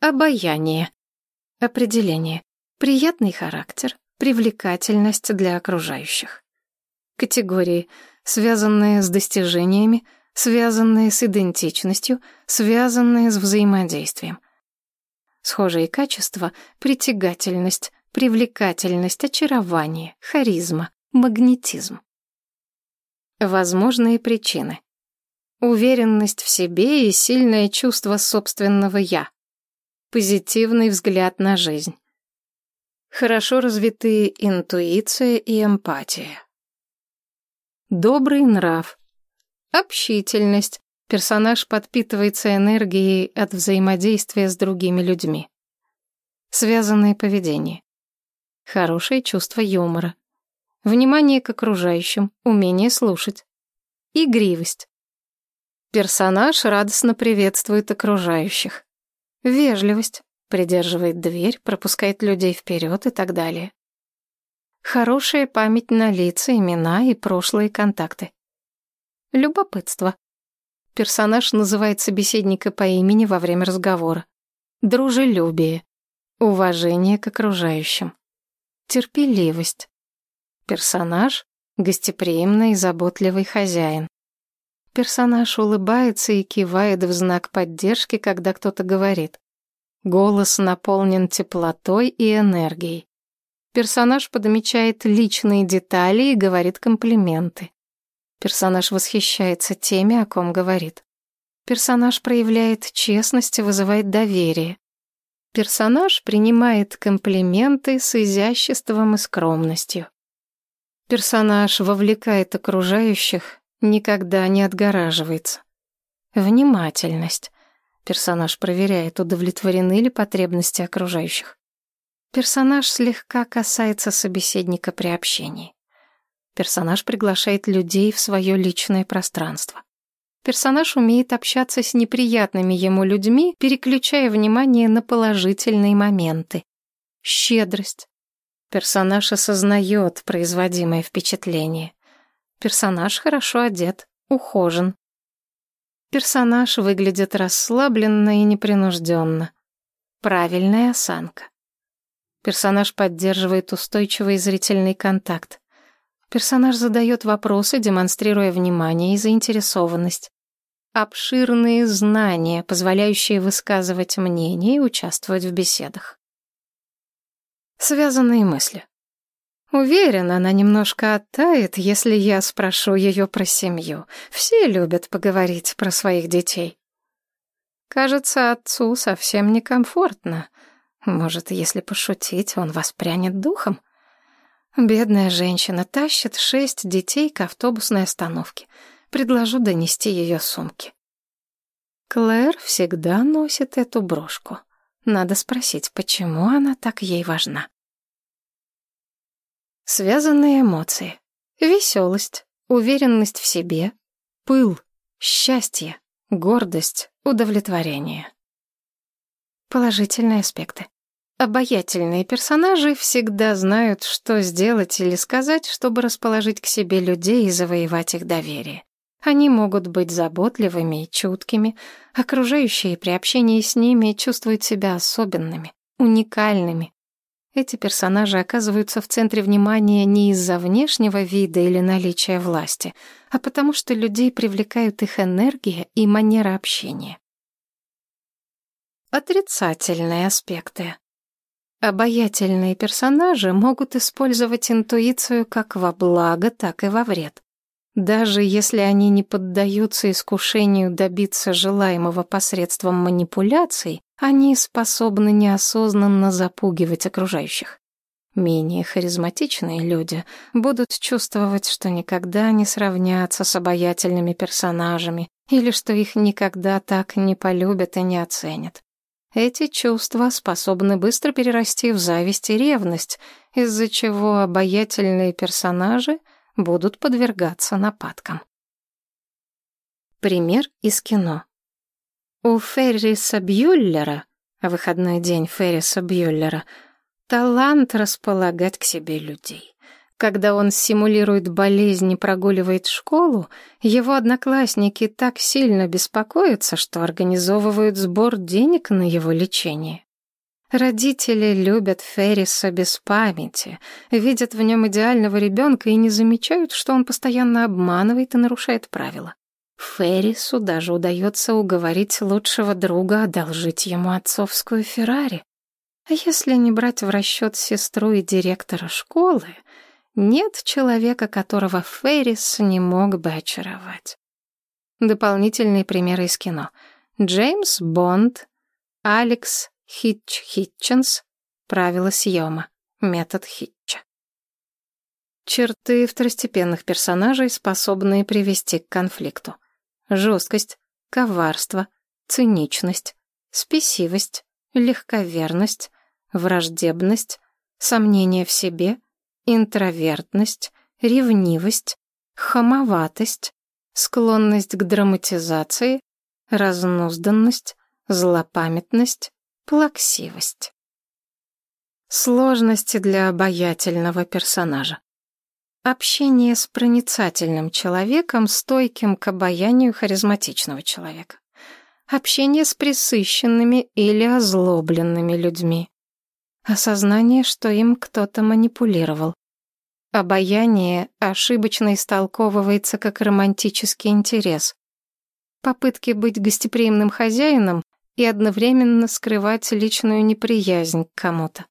Обаяние. Определение. Приятный характер, привлекательность для окружающих. Категории, связанные с достижениями, связанные с идентичностью, связанные с взаимодействием. Схожие качества — притягательность, привлекательность, очарование, харизма, магнетизм. Возможные причины. Уверенность в себе и сильное чувство собственного «я». Позитивный взгляд на жизнь. Хорошо развитые интуиция и эмпатия. Добрый нрав. Общительность. Персонаж подпитывается энергией от взаимодействия с другими людьми. Связанное поведение. Хорошее чувство юмора. Внимание к окружающим, умение слушать. Игривость. Персонаж радостно приветствует окружающих. Вежливость. Придерживает дверь, пропускает людей вперед и так далее. Хорошая память на лица, имена и прошлые контакты. Любопытство. Персонаж называет собеседника по имени во время разговора. Дружелюбие. Уважение к окружающим. Терпеливость. Персонаж — гостеприимный и заботливый хозяин. Персонаж улыбается и кивает в знак поддержки, когда кто-то говорит. Голос наполнен теплотой и энергией. Персонаж подмечает личные детали и говорит комплименты. Персонаж восхищается теми, о ком говорит. Персонаж проявляет честность и вызывает доверие. Персонаж принимает комплименты с изяществом и скромностью. Персонаж вовлекает окружающих, никогда не отгораживается. Внимательность. Персонаж проверяет, удовлетворены ли потребности окружающих. Персонаж слегка касается собеседника при общении. Персонаж приглашает людей в свое личное пространство. Персонаж умеет общаться с неприятными ему людьми, переключая внимание на положительные моменты. Щедрость. Персонаж осознает производимое впечатление. Персонаж хорошо одет, ухожен. Персонаж выглядит расслабленно и непринужденно. Правильная осанка. Персонаж поддерживает устойчивый зрительный контакт. Персонаж задает вопросы, демонстрируя внимание и заинтересованность. Обширные знания, позволяющие высказывать мнение и участвовать в беседах. Связанные мысли. Уверена, она немножко оттает, если я спрошу ее про семью. Все любят поговорить про своих детей. Кажется, отцу совсем некомфортно. Может, если пошутить, он воспрянет духом? Бедная женщина тащит шесть детей к автобусной остановке. Предложу донести ее сумки. Клэр всегда носит эту брошку. Надо спросить, почему она так ей важна. Связанные эмоции. Веселость, уверенность в себе, пыл, счастье, гордость, удовлетворение. Положительные аспекты. Обаятельные персонажи всегда знают, что сделать или сказать, чтобы расположить к себе людей и завоевать их доверие. Они могут быть заботливыми и чуткими, окружающие при общении с ними чувствуют себя особенными, уникальными, эти персонажи оказываются в центре внимания не из-за внешнего вида или наличия власти, а потому что людей привлекают их энергия и манера общения. Отрицательные аспекты. Обаятельные персонажи могут использовать интуицию как во благо, так и во вред. Даже если они не поддаются искушению добиться желаемого посредством манипуляций, они способны неосознанно запугивать окружающих. Менее харизматичные люди будут чувствовать, что никогда не сравнятся с обаятельными персонажами или что их никогда так не полюбят и не оценят. Эти чувства способны быстро перерасти в зависть и ревность, из-за чего обаятельные персонажи — будут подвергаться нападкам. Пример из кино. У Ферриса Бьюллера, выходной день Ферриса Бьюллера, талант располагать к себе людей. Когда он симулирует болезнь и прогуливает школу, его одноклассники так сильно беспокоятся, что организовывают сбор денег на его лечение. Родители любят Ферриса без памяти, видят в нем идеального ребенка и не замечают, что он постоянно обманывает и нарушает правила. Феррису даже удается уговорить лучшего друга одолжить ему отцовскую Феррари. А если не брать в расчет сестру и директора школы, нет человека, которого Феррис не мог бы очаровать. Дополнительные примеры из кино. Джеймс Бонд, Алекс Хитч Хитченс, правила съема, метод Хитча. Черты второстепенных персонажей, способные привести к конфликту. Жесткость, коварство, циничность, спесивость, легковерность, враждебность, сомнение в себе — интровертность, ревнивость, хамоватость, склонность к драматизации, разнузданность, злопамятность, плаксивость. Сложности для обаятельного персонажа. Общение с проницательным человеком, стойким к обаянию харизматичного человека. Общение с присыщенными или озлобленными людьми. Осознание, что им кто-то манипулировал. Обаяние ошибочно истолковывается как романтический интерес. Попытки быть гостеприимным хозяином и одновременно скрывать личную неприязнь к кому-то.